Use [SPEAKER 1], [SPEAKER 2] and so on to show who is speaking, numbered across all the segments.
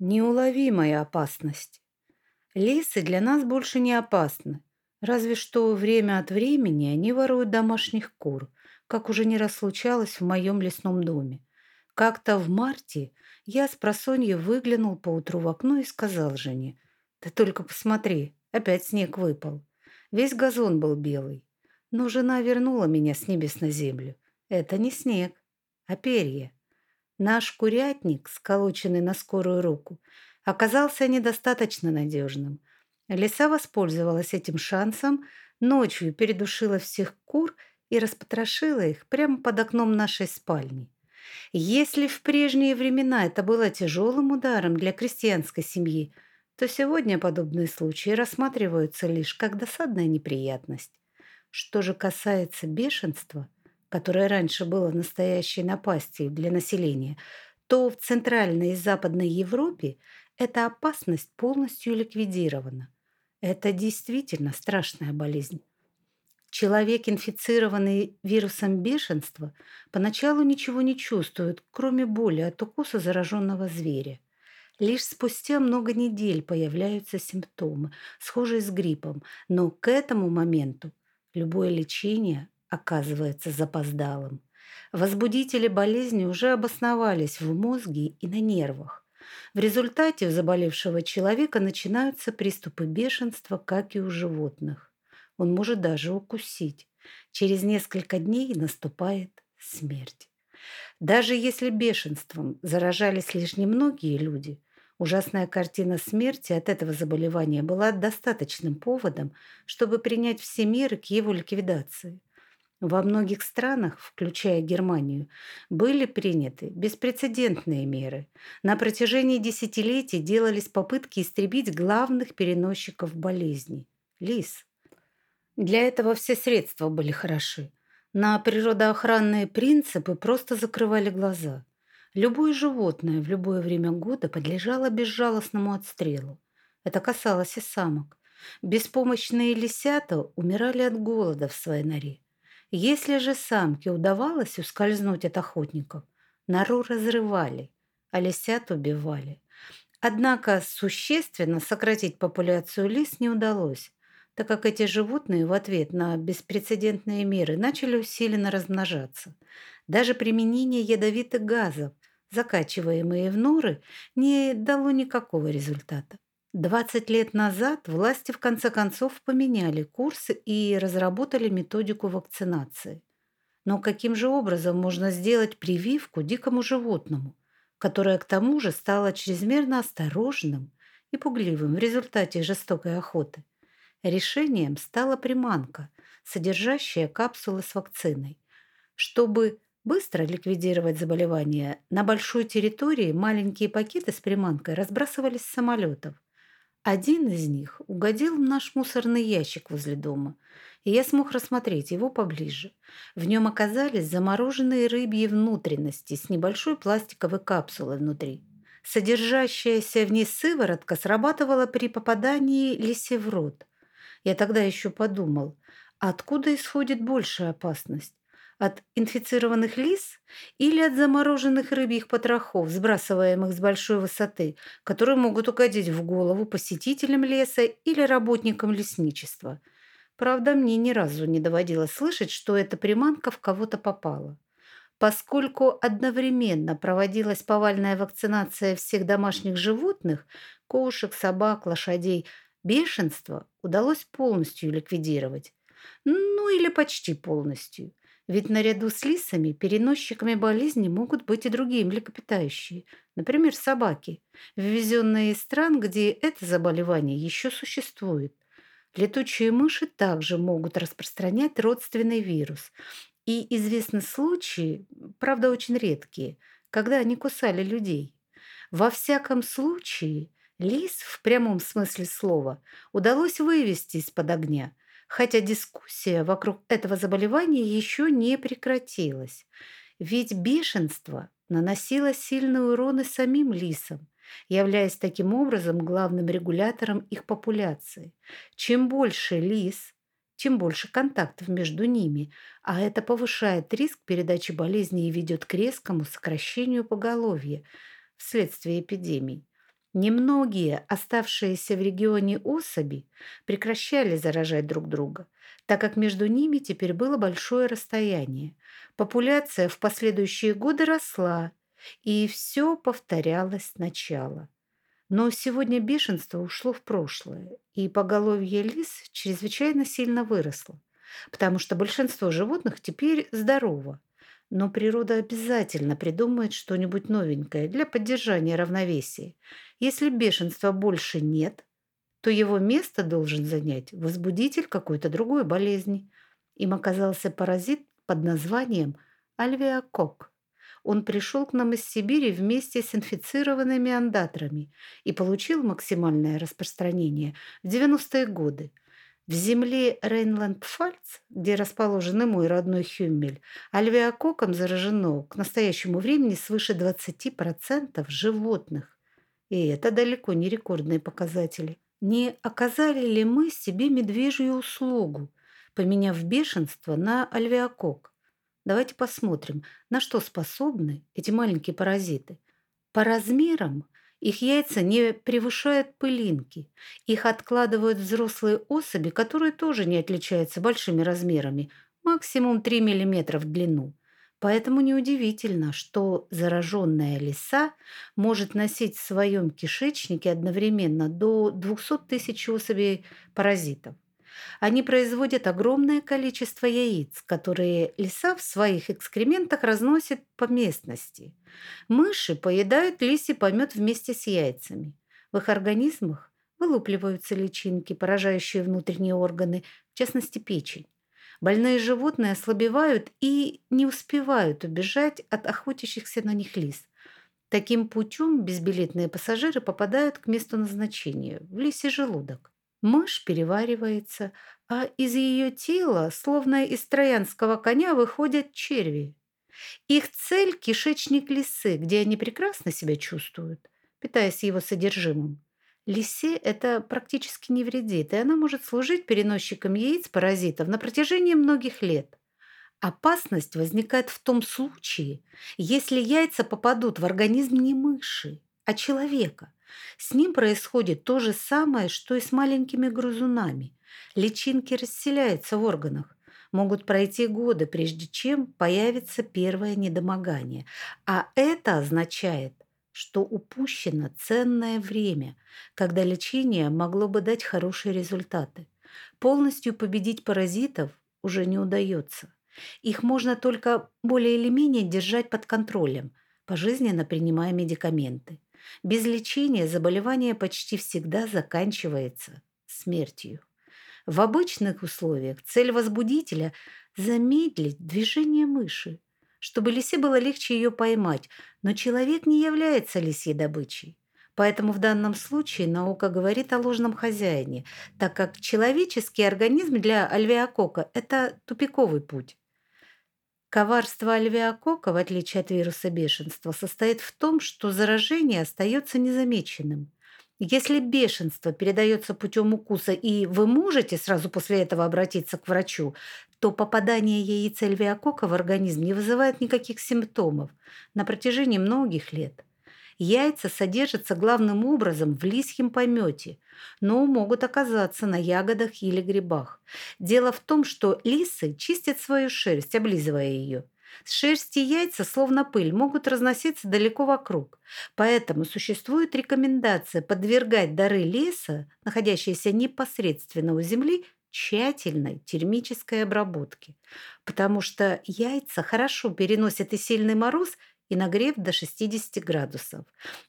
[SPEAKER 1] Неуловимая опасность. Лисы для нас больше не опасны. Разве что время от времени они воруют домашних кур, как уже не раз случалось в моем лесном доме. Как-то в марте я с просонья выглянул поутру в окно и сказал жене, «Ты только посмотри, опять снег выпал». Весь газон был белый. Но жена вернула меня с небес на землю. Это не снег, а перья. Наш курятник, сколоченный на скорую руку, оказался недостаточно надежным. Лиса воспользовалась этим шансом, ночью передушила всех кур и распотрошила их прямо под окном нашей спальни. Если в прежние времена это было тяжелым ударом для крестьянской семьи, то сегодня подобные случаи рассматриваются лишь как досадная неприятность. Что же касается бешенства – которое раньше было настоящей напастью для населения, то в Центральной и Западной Европе эта опасность полностью ликвидирована. Это действительно страшная болезнь. Человек, инфицированный вирусом бешенства, поначалу ничего не чувствует, кроме боли от укуса зараженного зверя. Лишь спустя много недель появляются симптомы, схожие с гриппом, но к этому моменту любое лечение оказывается запоздалым. Возбудители болезни уже обосновались в мозге и на нервах. В результате у заболевшего человека начинаются приступы бешенства, как и у животных. Он может даже укусить. Через несколько дней наступает смерть. Даже если бешенством заражались лишь немногие люди, ужасная картина смерти от этого заболевания была достаточным поводом, чтобы принять все меры к его ликвидации. Во многих странах, включая Германию, были приняты беспрецедентные меры. На протяжении десятилетий делались попытки истребить главных переносчиков болезней – лис. Для этого все средства были хороши. На природоохранные принципы просто закрывали глаза. Любое животное в любое время года подлежало безжалостному отстрелу. Это касалось и самок. Беспомощные лисята умирали от голода в своей норе. Если же самке удавалось ускользнуть от охотников, нору разрывали, а лисят убивали. Однако существенно сократить популяцию лис не удалось, так как эти животные в ответ на беспрецедентные меры начали усиленно размножаться. Даже применение ядовитых газов, закачиваемые в норы, не дало никакого результата. 20 лет назад власти в конце концов поменяли курс и разработали методику вакцинации. Но каким же образом можно сделать прививку дикому животному, которое к тому же стало чрезмерно осторожным и пугливым в результате жестокой охоты? Решением стала приманка, содержащая капсулы с вакциной. Чтобы быстро ликвидировать заболевание, на большой территории маленькие пакеты с приманкой разбрасывались с самолетов. Один из них угодил в наш мусорный ящик возле дома, и я смог рассмотреть его поближе. В нем оказались замороженные рыбьи внутренности с небольшой пластиковой капсулой внутри. Содержащаяся в ней сыворотка срабатывала при попадании лисе в рот. Я тогда еще подумал, откуда исходит большая опасность? От инфицированных лис или от замороженных рыбьих потрохов, сбрасываемых с большой высоты, которые могут угодить в голову посетителям леса или работникам лесничества. Правда, мне ни разу не доводилось слышать, что эта приманка в кого-то попала. Поскольку одновременно проводилась повальная вакцинация всех домашних животных, кошек, собак, лошадей, бешенство удалось полностью ликвидировать. Ну или почти полностью. Ведь наряду с лисами переносчиками болезни могут быть и другие млекопитающие, например, собаки, ввезенные из стран, где это заболевание еще существует. Летучие мыши также могут распространять родственный вирус. И известны случаи, правда очень редкие, когда они кусали людей. Во всяком случае, лис в прямом смысле слова удалось вывести из-под огня – хотя дискуссия вокруг этого заболевания еще не прекратилась. Ведь бешенство наносило сильный урон и самим лисам, являясь таким образом главным регулятором их популяции. Чем больше лис, тем больше контактов между ними, а это повышает риск передачи болезни и ведет к резкому сокращению поголовья вследствие эпидемий. Немногие оставшиеся в регионе особи прекращали заражать друг друга, так как между ними теперь было большое расстояние. Популяция в последующие годы росла, и все повторялось сначала. Но сегодня бешенство ушло в прошлое, и поголовье лис чрезвычайно сильно выросло, потому что большинство животных теперь здорово. Но природа обязательно придумает что-нибудь новенькое для поддержания равновесия. Если бешенства больше нет, то его место должен занять возбудитель какой-то другой болезни. Им оказался паразит под названием альвеокок. Он пришел к нам из Сибири вместе с инфицированными андатрами и получил максимальное распространение в 90-е годы. В земле Рейнланд-Пфальц, где расположен мой родной Хюммель, альвеококом заражено к настоящему времени свыше 20% животных. И это далеко не рекордные показатели. Не оказали ли мы себе медвежью услугу, поменяв бешенство на альвеокок? Давайте посмотрим, на что способны эти маленькие паразиты. По размерам их яйца не превышают пылинки. Их откладывают взрослые особи, которые тоже не отличаются большими размерами, максимум 3 мм в длину. Поэтому неудивительно, что зараженная лиса может носить в своем кишечнике одновременно до 200 тысяч особей паразитов. Они производят огромное количество яиц, которые лиса в своих экскрементах разносит по местности. Мыши поедают лисий помет вместе с яйцами. В их организмах вылупливаются личинки, поражающие внутренние органы, в частности печень. Больные животные ослабевают и не успевают убежать от охотящихся на них лис. Таким путем безбилетные пассажиры попадают к месту назначения – в лисий желудок. Мышь переваривается, а из ее тела, словно из троянского коня, выходят черви. Их цель – кишечник лисы, где они прекрасно себя чувствуют, питаясь его содержимым. Лисе это практически не вредит, и она может служить переносчиком яиц паразитов на протяжении многих лет. Опасность возникает в том случае, если яйца попадут в организм не мыши, а человека. С ним происходит то же самое, что и с маленькими грызунами. Личинки расселяются в органах. Могут пройти годы, прежде чем появится первое недомогание. А это означает, что упущено ценное время, когда лечение могло бы дать хорошие результаты. Полностью победить паразитов уже не удается. Их можно только более или менее держать под контролем, пожизненно принимая медикаменты. Без лечения заболевание почти всегда заканчивается смертью. В обычных условиях цель возбудителя – замедлить движение мыши, чтобы лисе было легче ее поймать, но человек не является лисьей добычей. Поэтому в данном случае наука говорит о ложном хозяине, так как человеческий организм для альвеокока – это тупиковый путь. Коварство альвеокока, в отличие от вируса бешенства, состоит в том, что заражение остается незамеченным. Если бешенство передается путем укуса, и вы можете сразу после этого обратиться к врачу, то попадание яиц альвеокока в организм не вызывает никаких симптомов на протяжении многих лет. Яйца содержатся главным образом в лисьем помете, но могут оказаться на ягодах или грибах. Дело в том, что лисы чистят свою шерсть, облизывая ее. С шерсти яйца, словно пыль, могут разноситься далеко вокруг. Поэтому существует рекомендация подвергать дары леса, находящиеся непосредственно у земли, тщательной термической обработке, потому что яйца хорошо переносят и сильный мороз, и нагрев до 60 градусов.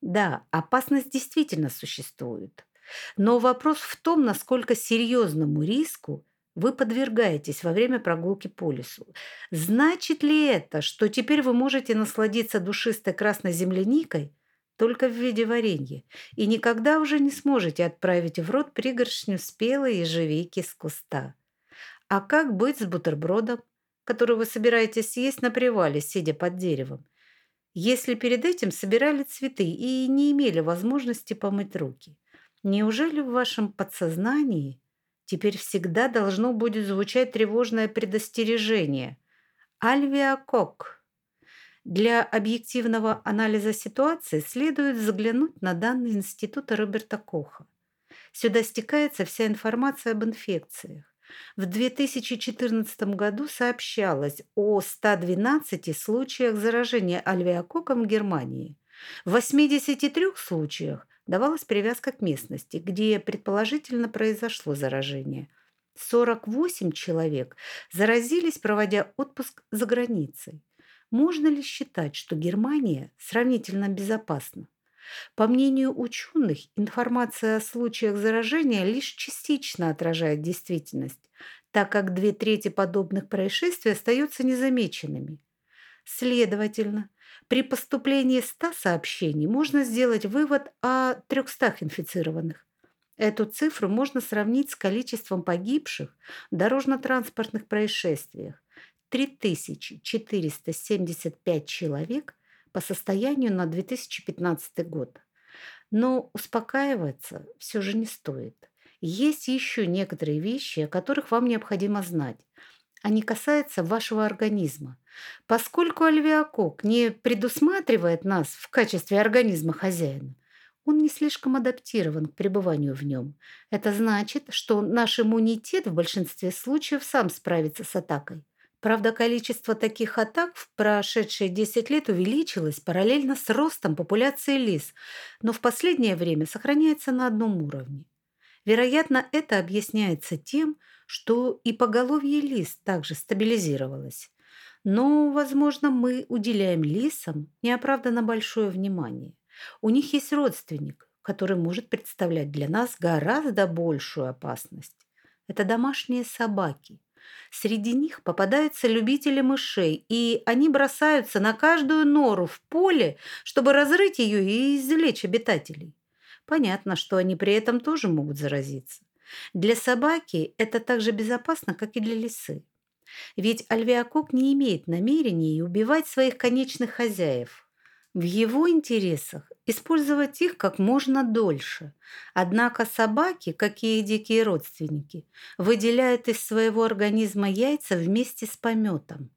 [SPEAKER 1] Да, опасность действительно существует. Но вопрос в том, насколько серьезному риску вы подвергаетесь во время прогулки по лесу. Значит ли это, что теперь вы можете насладиться душистой красной земляникой только в виде варенья и никогда уже не сможете отправить в рот пригоршню спелой ежевики с куста? А как быть с бутербродом, который вы собираетесь съесть на привале, сидя под деревом? Если перед этим собирали цветы и не имели возможности помыть руки? Неужели в вашем подсознании теперь всегда должно будет звучать тревожное предостережение? Альвиакок. Для объективного анализа ситуации следует заглянуть на данные Института Роберта Коха. Сюда стекается вся информация об инфекциях. В 2014 году сообщалось о 112 случаях заражения альвеококком в Германии. В 83 случаях давалась привязка к местности, где предположительно произошло заражение. 48 человек заразились, проводя отпуск за границей. Можно ли считать, что Германия сравнительно безопасна? По мнению ученых, информация о случаях заражения лишь частично отражает действительность, так как две трети подобных происшествий остаются незамеченными. Следовательно, при поступлении 100 сообщений можно сделать вывод о 300 инфицированных. Эту цифру можно сравнить с количеством погибших в дорожно-транспортных происшествиях. 3475 человек по состоянию на 2015 год. Но успокаиваться все же не стоит. Есть еще некоторые вещи, о которых вам необходимо знать. Они касаются вашего организма. Поскольку альвеокок не предусматривает нас в качестве организма хозяина, он не слишком адаптирован к пребыванию в нем. Это значит, что наш иммунитет в большинстве случаев сам справится с атакой. Правда, количество таких атак в прошедшие 10 лет увеличилось параллельно с ростом популяции лис, но в последнее время сохраняется на одном уровне. Вероятно, это объясняется тем, что и поголовье лис также стабилизировалось. Но, возможно, мы уделяем лисам неоправданно большое внимание. У них есть родственник, который может представлять для нас гораздо большую опасность. Это домашние собаки. Среди них попадаются любители мышей, и они бросаются на каждую нору в поле, чтобы разрыть ее и извлечь обитателей. Понятно, что они при этом тоже могут заразиться. Для собаки это так же безопасно, как и для лисы. Ведь альвеокок не имеет намерения убивать своих конечных хозяев. В его интересах использовать их как можно дольше. Однако собаки, какие дикие родственники, выделяют из своего организма яйца вместе с пометом,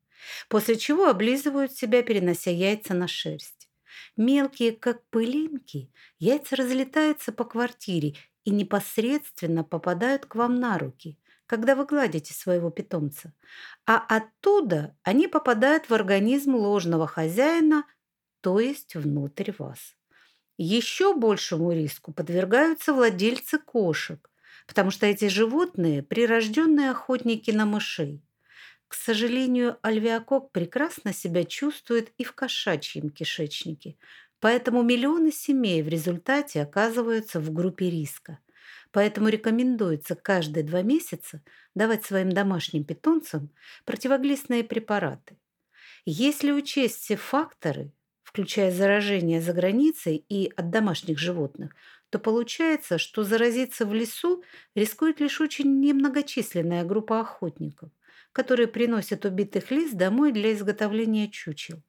[SPEAKER 1] после чего облизывают себя, перенося яйца на шерсть. Мелкие, как пылинки, яйца разлетаются по квартире и непосредственно попадают к вам на руки, когда вы гладите своего питомца. А оттуда они попадают в организм ложного хозяина – то есть внутрь вас. Еще большему риску подвергаются владельцы кошек, потому что эти животные – прирожденные охотники на мышей. К сожалению, альвеокок прекрасно себя чувствует и в кошачьем кишечнике, поэтому миллионы семей в результате оказываются в группе риска. Поэтому рекомендуется каждые два месяца давать своим домашним питомцам противоглистные препараты. Если учесть все факторы, включая заражение за границей и от домашних животных, то получается, что заразиться в лесу рискует лишь очень немногочисленная группа охотников, которые приносят убитых лис домой для изготовления чучел.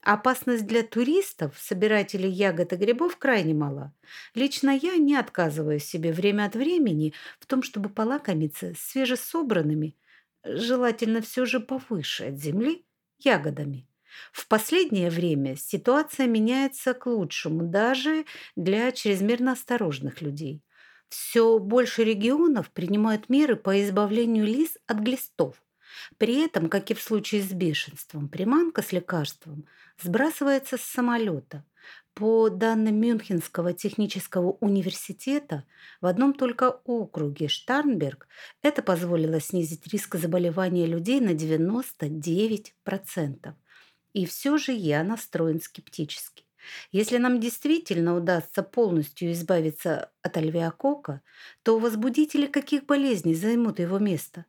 [SPEAKER 1] Опасность для туристов, собирателей ягод и грибов крайне мала. Лично я не отказываю себе время от времени в том, чтобы полакомиться свежесобранными, желательно все же повыше от земли, ягодами. В последнее время ситуация меняется к лучшему даже для чрезмерно осторожных людей. Все больше регионов принимают меры по избавлению лис от глистов. При этом, как и в случае с бешенством, приманка с лекарством сбрасывается с самолета. По данным Мюнхенского технического университета, в одном только округе Штарнберг это позволило снизить риск заболевания людей на 99%. И все же я настроен скептически. Если нам действительно удастся полностью избавиться от альвеокока, то возбудители каких болезней займут его место?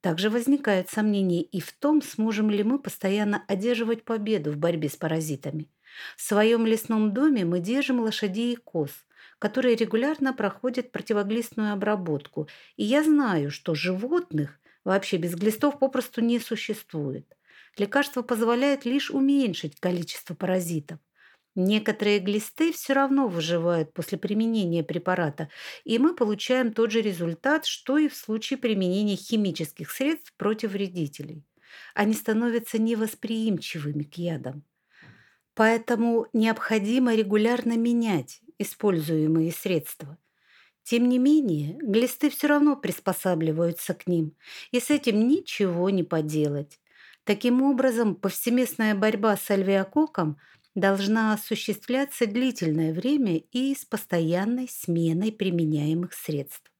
[SPEAKER 1] Также возникают сомнения и в том, сможем ли мы постоянно одерживать победу в борьбе с паразитами. В своем лесном доме мы держим лошадей и коз, которые регулярно проходят противоглистную обработку, и я знаю, что животных вообще без глистов попросту не существует. Лекарство позволяет лишь уменьшить количество паразитов. Некоторые глисты все равно выживают после применения препарата, и мы получаем тот же результат, что и в случае применения химических средств против вредителей. Они становятся невосприимчивыми к ядам. Поэтому необходимо регулярно менять используемые средства. Тем не менее, глисты все равно приспосабливаются к ним, и с этим ничего не поделать. Таким образом, повсеместная борьба с альвеококком должна осуществляться длительное время и с постоянной сменой применяемых средств.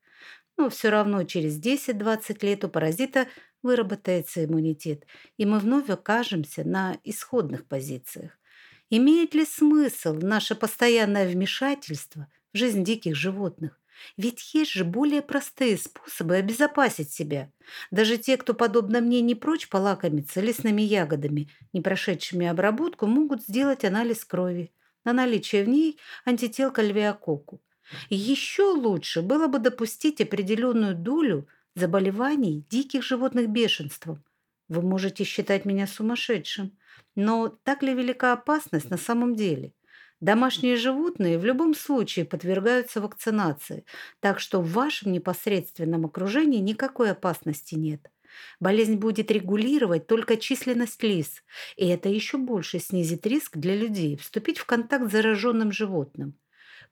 [SPEAKER 1] Но все равно через 10-20 лет у паразита выработается иммунитет, и мы вновь окажемся на исходных позициях. Имеет ли смысл наше постоянное вмешательство в жизнь диких животных? Ведь есть же более простые способы обезопасить себя. Даже те, кто, подобно мне, не прочь полакомиться лесными ягодами, не прошедшими обработку, могут сделать анализ крови на наличие в ней антител к альвеококку. И еще лучше было бы допустить определенную долю заболеваний диких животных бешенством. Вы можете считать меня сумасшедшим, но так ли велика опасность на самом деле – Домашние животные в любом случае подвергаются вакцинации, так что в вашем непосредственном окружении никакой опасности нет. Болезнь будет регулировать только численность лис, и это еще больше снизит риск для людей вступить в контакт с зараженным животным.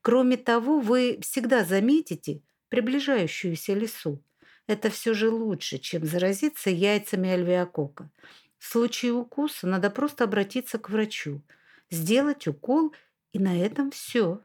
[SPEAKER 1] Кроме того, вы всегда заметите приближающуюся лису. Это все же лучше, чем заразиться яйцами альвеокока. В случае укуса надо просто обратиться к врачу, сделать укол – и на этом все.